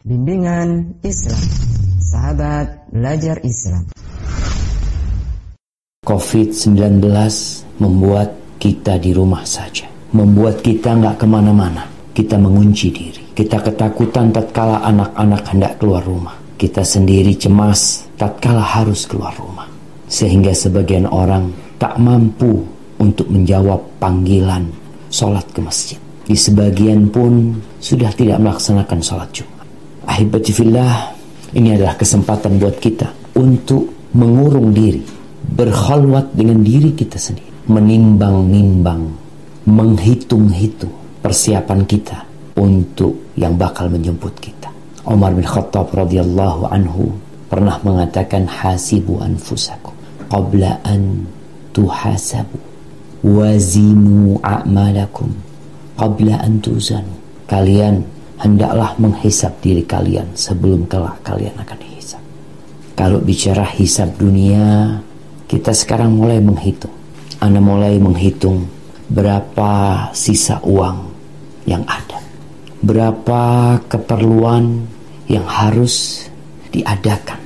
Bimbingan Islam. Sahabat belajar Islam. COVID-19 membuat kita di rumah saja. Membuat kita nggak ke mana-mana. Kita mengunci diri. Kita ketakutan tatkala anak-anak hendak keluar rumah. Kita sendiri cemas tatkala harus keluar rumah. Sehingga sebagian orang tak mampu untuk menjawab panggilan sholat ke masjid. Di sebagian pun sudah tidak melaksanakan sholat Jumat Ahibati fillah, ini adalah kesempatan buat kita untuk mengurung diri, berkhalwat dengan diri kita sendiri, menimbang-nimbang, menghitung-hitung persiapan kita untuk yang bakal menjemput kita. Umar bin Khattab radhiyallahu anhu pernah mengatakan hasibu anfusakum qabla an tuhasabu wazinu a'malakum qabla an tuzanu. Kalian hendaklah menghisap diri kalian sebelum kelak kalian akan dihisap. Kalau bicara hisap dunia, kita sekarang mulai menghitung. Anda mulai menghitung berapa sisa uang yang ada. Berapa keperluan yang harus diadakan.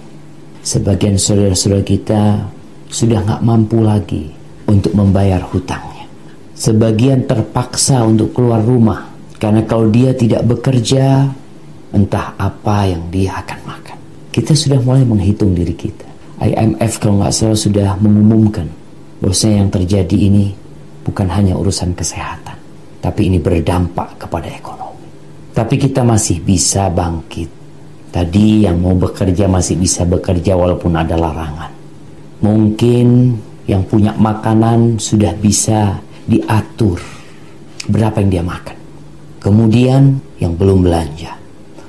Sebagian saudara-saudara kita sudah nggak mampu lagi untuk membayar hutangnya. Sebagian terpaksa untuk keluar rumah karena kalau dia tidak bekerja, entah apa yang dia akan makan. Kita sudah mulai menghitung diri kita. IMF kalau nggak salah sudah mengumumkan bahwasanya yang terjadi ini bukan hanya urusan kesehatan, tapi ini berdampak kepada ekonomi. Tapi kita masih bisa bangkit. Tadi yang mau bekerja masih bisa bekerja walaupun ada larangan. Mungkin yang punya makanan sudah bisa diatur berapa yang dia makan. Kemudian yang belum belanja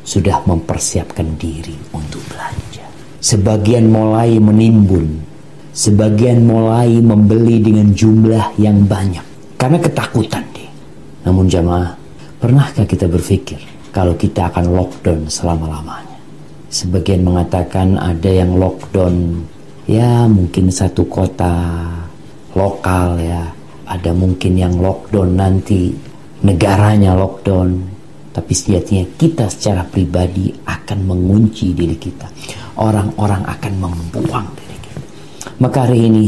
sudah mempersiapkan diri untuk belanja. Sebagian mulai menimbun, sebagian mulai membeli dengan jumlah yang banyak karena ketakutan dia. Namun jamaah, pernahkah kita berpikir kalau kita akan lockdown selama-lamanya? Sebagian mengatakan ada yang lockdown ya mungkin satu kota lokal ya, ada mungkin yang lockdown nanti negaranya lockdown, tapi sejatinya kita secara pribadi akan mengunci diri kita. Orang-orang akan membuang diri kita. Maka hari ini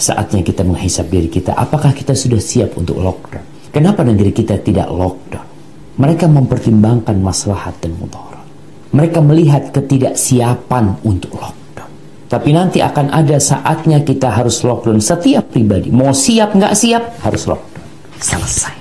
saatnya kita menghisap diri kita. Apakah kita sudah siap untuk lockdown? Kenapa negeri kita tidak lockdown? Mereka mempertimbangkan maslahat dan mudarat. Mereka melihat ketidaksiapan untuk lockdown. Tapi nanti akan ada saatnya kita harus lockdown. Setiap pribadi mau siap nggak siap harus lockdown. Selesai.